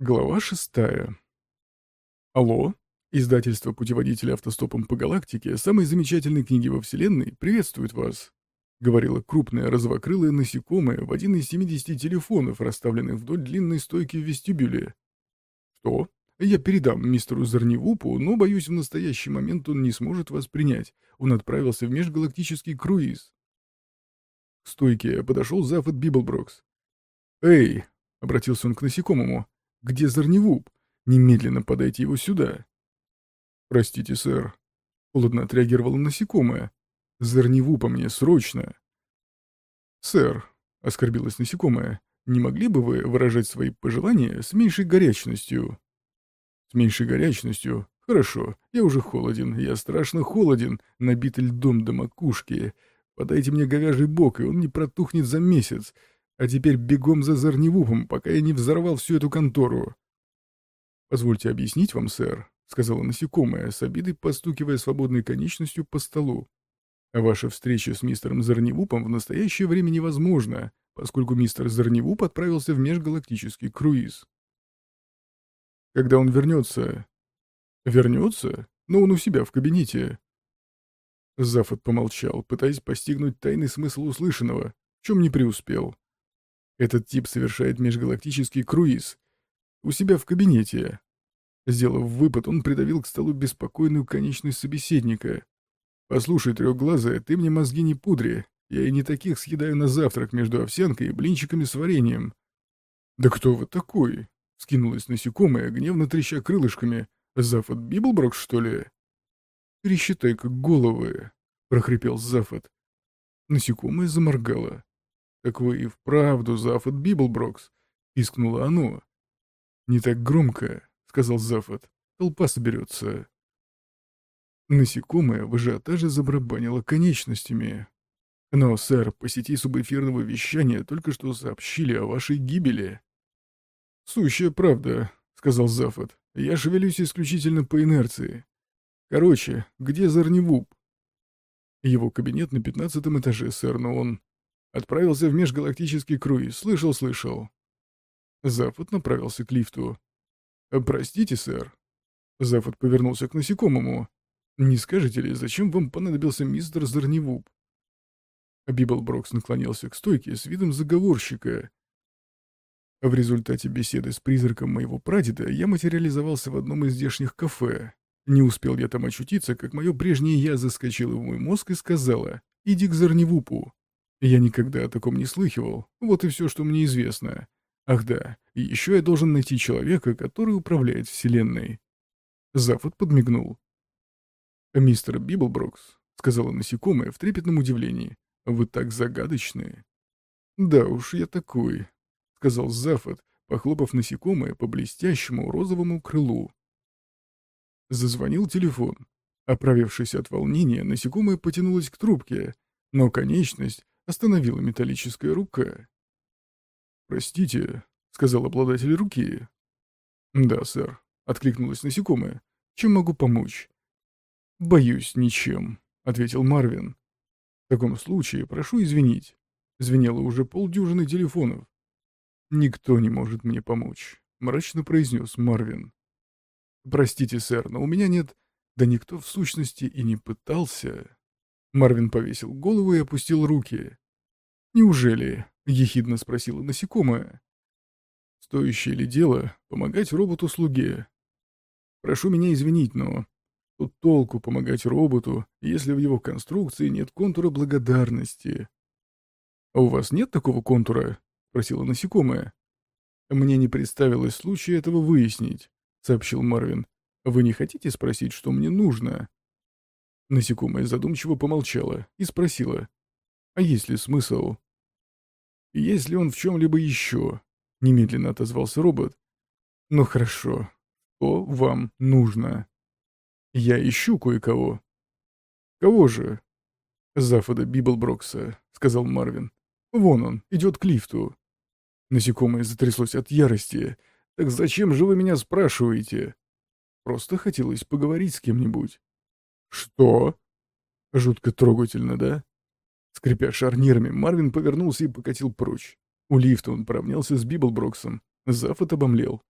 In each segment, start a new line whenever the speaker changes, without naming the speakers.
Глава шестая. Алло, издательство «Путеводитель автостопом по галактике» самой замечательной книги во Вселенной приветствует вас. Говорило крупное розовокрылое насекомое в один из 70 телефонов, расставленных вдоль длинной стойки в вестибюле. Что? Я передам мистеру Зарневупу, но, боюсь, в настоящий момент он не сможет вас принять. Он отправился в межгалактический круиз. К стойке подошел Зафот Библброкс. «Эй!» — обратился он к насекомому. Где Зарневуп? Немедленно подайте его сюда. Простите, сэр. Холодно отреагировало насекомое. Зарневупа мне срочно. Сэр, оскорбилась насекомое, не могли бы вы выражать свои пожелания с меньшей горячностью? С меньшей горячностью? Хорошо, я уже холоден, я страшно холоден, набит льдом до макушки. Подайте мне говяжий бок, и он не протухнет за месяц. А теперь бегом за Зарневупом, пока я не взорвал всю эту контору. «Позвольте объяснить вам, сэр», — сказала насекомое, с обидой постукивая свободной конечностью по столу. «А ваша встреча с мистером Зарневупом в настоящее время невозможна, поскольку мистер Зарневуп отправился в межгалактический круиз». «Когда он вернется?» «Вернется? Но он у себя в кабинете». Зафот помолчал, пытаясь постигнуть тайный смысл услышанного, в чем не преуспел. Этот тип совершает межгалактический круиз. У себя в кабинете. Сделав выпад, он придавил к столу беспокойную конечность собеседника. «Послушай, трехглазая, ты мне мозги не пудри. Я и не таких съедаю на завтрак между овсянкой и блинчиками с вареньем». «Да кто вы такой?» — скинулась насекомое, гневно треща крылышками. «Зафот Библброкс, что ли?» «Пересчитай-ка головы», — прохрипел Зафот. Насекомое заморгало. «Так вы и вправду Зафот Библброкс!» — пискнуло оно. «Не так громко», — сказал Зафот. «Толпа соберется». Насекомое в ажиотаже забарабанило конечностями. «Но, сэр, по сети субэфирного вещания только что сообщили о вашей гибели». «Сущая правда», — сказал Зафот. «Я шевелюсь исключительно по инерции. Короче, где Зарневуп?» «Его кабинет на пятнадцатом этаже, сэр, но он...» Отправился в межгалактический круиз. Слышал, слышал. Зафот направился к лифту. «Простите, сэр». Зафот повернулся к насекомому. «Не скажете ли, зачем вам понадобился мистер Зарневуп?» Библброкс наклонился к стойке с видом заговорщика. В результате беседы с призраком моего прадеда я материализовался в одном из здешних кафе. Не успел я там очутиться, как мое прежнее «я» заскочило в мой мозг и сказало «Иди к Зарневупу». Я никогда о таком не слыхивал. Вот и все, что мне известно. Ах да, и еще я должен найти человека, который управляет Вселенной. Зафот подмигнул. «Мистер Библброкс», — сказало насекомое в трепетном удивлении, — «вы так загадочны». «Да уж, я такой», — сказал Зафот, похлопав насекомое по блестящему розовому крылу. Зазвонил телефон. Оправившись от волнения, насекомое потянулось к трубке, но конечность остановила металлическая рука. «Простите», — сказал обладатель руки. «Да, сэр», — откликнулась насекомое. «Чем могу помочь?» «Боюсь, ничем», — ответил Марвин. «В таком случае прошу извинить». Звенело уже полдюжины телефонов. «Никто не может мне помочь», — мрачно произнес Марвин. «Простите, сэр, но у меня нет...» «Да никто в сущности и не пытался...» Марвин повесил голову и опустил руки. «Неужели?» — ехидно спросила насекомое. «Стоящее ли дело помогать роботу-слуге? Прошу меня извинить, но тут толку помогать роботу, если в его конструкции нет контура благодарности». «А у вас нет такого контура?» — спросила насекомое. «Мне не представилось случая этого выяснить», — сообщил Марвин. «Вы не хотите спросить, что мне нужно?» Насекомое задумчиво помолчало и спросила. «А есть ли смысл?» «Есть ли он в чем-либо еще?» — немедленно отозвался робот. «Ну хорошо. Что вам нужно?» «Я ищу кое-кого». «Кого же?» «Зафода Библброкса», — сказал Марвин. «Вон он, идет к лифту». Насекомое затряслось от ярости. «Так зачем же вы меня спрашиваете?» «Просто хотелось поговорить с кем-нибудь». «Что?» Жутко трогательно, да? Скрипя шарнирами, Марвин повернулся и покатил прочь. У лифта он поравнялся с Библброксом. Зафот обомлел.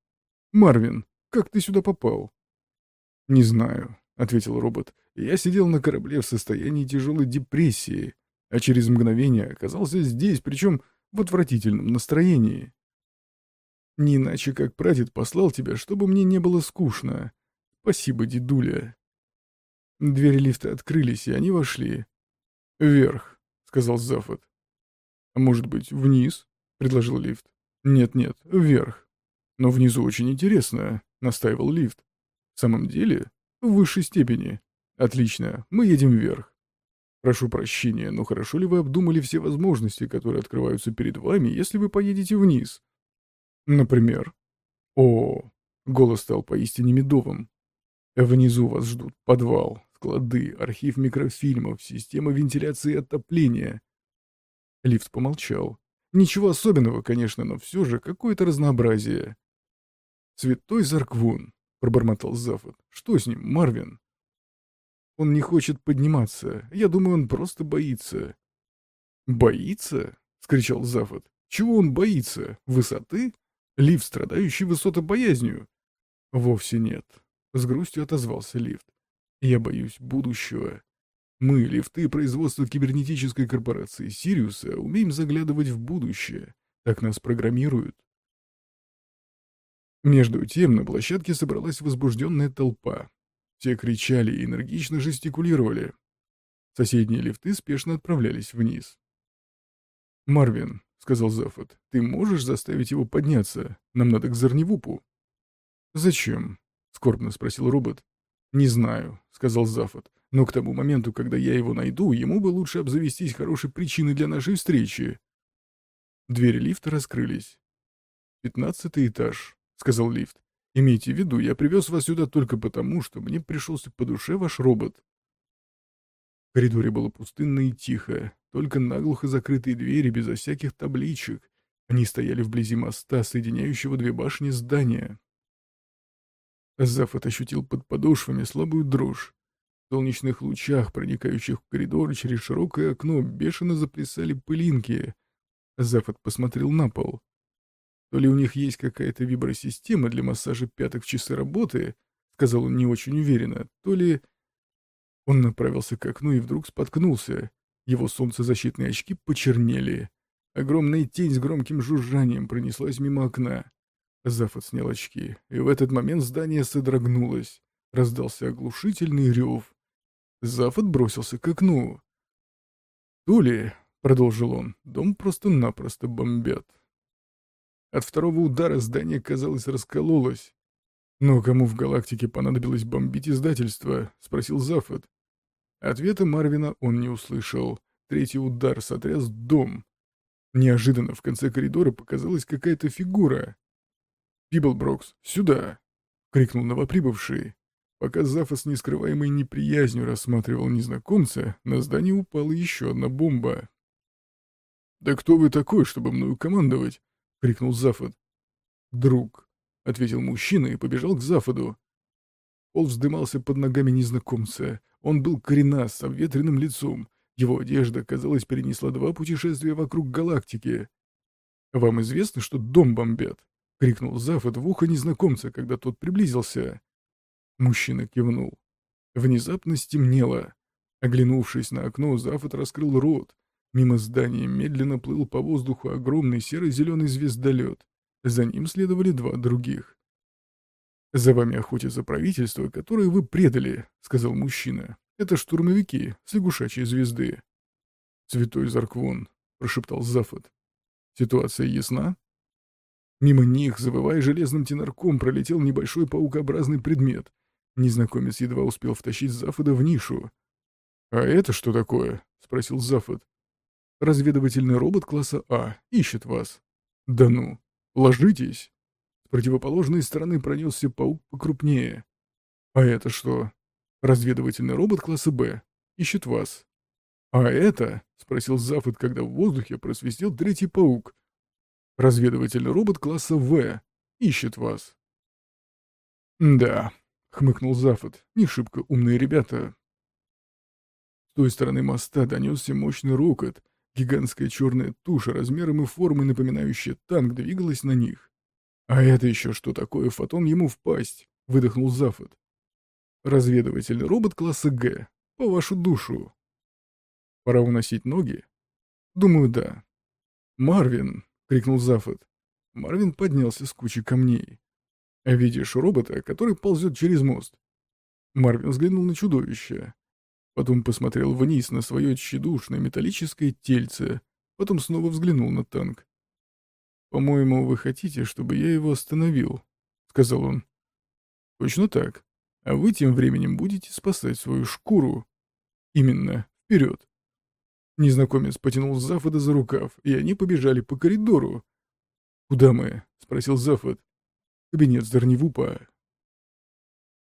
Марвин, как ты сюда попал?» «Не знаю», — ответил робот. «Я сидел на корабле в состоянии тяжелой депрессии, а через мгновение оказался здесь, причем в отвратительном настроении. Не иначе, как прадед послал тебя, чтобы мне не было скучно. Спасибо, дедуля». Двери лифта открылись, и они вошли. «Вверх», — сказал Зафот. «А может быть, вниз?» — предложил лифт. «Нет-нет, вверх». «Но внизу очень интересно», — настаивал лифт. «В самом деле? В высшей степени. Отлично, мы едем вверх. Прошу прощения, но хорошо ли вы обдумали все возможности, которые открываются перед вами, если вы поедете вниз? Например? О, голос стал поистине медовым. Внизу вас ждут подвал, склады, архив микрофильмов, система вентиляции и отопления. Лифт помолчал. Ничего особенного, конечно, но все же какое-то разнообразие. «Святой Зарквун», — пробормотал Зафот. «Что с ним, Марвин?» «Он не хочет подниматься. Я думаю, он просто боится». «Боится?» — скричал Зафот. «Чего он боится? Высоты? Лифт, страдающий высотобоязнью?» «Вовсе нет», — с грустью отозвался лифт. «Я боюсь будущего. Мы, лифты производства кибернетической корпорации Сириуса, умеем заглядывать в будущее. Так нас программируют. Между тем на площадке собралась возбужденная толпа. Все кричали и энергично жестикулировали. Соседние лифты спешно отправлялись вниз. «Марвин», — сказал Зафот, — «ты можешь заставить его подняться? Нам надо к Зарневупу». «Зачем?» — скорбно спросил робот. «Не знаю», — сказал Зафот. Но к тому моменту, когда я его найду, ему бы лучше обзавестись хорошей причиной для нашей встречи. Двери лифта раскрылись. «Пятнадцатый этаж», — сказал лифт. «Имейте в виду, я привез вас сюда только потому, что мне пришелся по душе ваш робот». В коридоре было пустынно и тихо, только наглухо закрытые двери безо всяких табличек. Они стояли вблизи моста, соединяющего две башни здания. Зафот ощутил под подошвами слабую дрожь. В солнечных лучах, проникающих в коридор через широкое окно, бешено заплясали пылинки. Зафот посмотрел на пол. То ли у них есть какая-то вибросистема для массажа пяток в часы работы, сказал он не очень уверенно, то ли... Он направился к окну и вдруг споткнулся. Его солнцезащитные очки почернели. Огромная тень с громким жужжанием пронеслась мимо окна. Зафот снял очки, и в этот момент здание содрогнулось. Раздался оглушительный рев. Зафот бросился к окну. «Тули», — продолжил он, — «дом просто-напросто бомбят». От второго удара здание, казалось, раскололось. «Но кому в галактике понадобилось бомбить издательство?» — спросил Зафот. Ответа Марвина он не услышал. Третий удар сотряс дом. Неожиданно в конце коридора показалась какая-то фигура. «Пиблброкс, сюда!» — крикнул новоприбывший. Пока Зафа с нескрываемой неприязнью рассматривал незнакомца, на здание упала еще одна бомба. «Да кто вы такой, чтобы мною командовать?» — крикнул Зафот. «Друг», — ответил мужчина и побежал к Зафоду. Пол вздымался под ногами незнакомца. Он был коренас, с обветренным лицом. Его одежда, казалось, перенесла два путешествия вокруг галактики. «Вам известно, что дом бомбят?» — крикнул Зафот в ухо незнакомца, когда тот приблизился. Мужчина кивнул. Внезапно стемнело. Оглянувшись на окно, Зафот раскрыл рот. Мимо здания медленно плыл по воздуху огромный серо-зеленый звездолет. За ним следовали два других. «За вами охотятся правительство, которое вы предали», — сказал мужчина. «Это штурмовики с лягушачьей звезды». «Святой Зарквон», — прошептал Зафот. «Ситуация ясна?» Мимо них, завывая железным тенарком, пролетел небольшой паукообразный предмет. Незнакомец едва успел втащить Зафода в нишу. «А это что такое?» — спросил Зафод. «Разведывательный робот класса А. Ищет вас». «Да ну! Ложитесь!» С противоположной стороны пронесся паук покрупнее. «А это что?» «Разведывательный робот класса Б. Ищет вас». «А это?» — спросил Зафод, когда в воздухе просвистел третий паук. «Разведывательный робот класса В. Ищет вас». «Да, — хмыкнул Зафот. «Не шибко умные ребята». С той стороны моста донесся мощный рокот. Гигантская черная туша размером и формой, напоминающая танк, двигалась на них. «А это еще что такое, фотон ему в пасть?» — выдохнул Зафот. «Разведывательный робот класса Г. По вашу душу». «Пора уносить ноги?» «Думаю, да». «Марвин!» — крикнул Зафот. Марвин поднялся с кучи камней. «А видишь робота, который ползет через мост?» Марвин взглянул на чудовище. Потом посмотрел вниз на свое тщедушное металлическое тельце. Потом снова взглянул на танк. «По-моему, вы хотите, чтобы я его остановил», — сказал он. «Точно так. А вы тем временем будете спасать свою шкуру. Именно. Вперед!» Незнакомец потянул Зафода за рукав, и они побежали по коридору. «Куда мы?» — спросил Зафод. «Кабинет Здарневупа.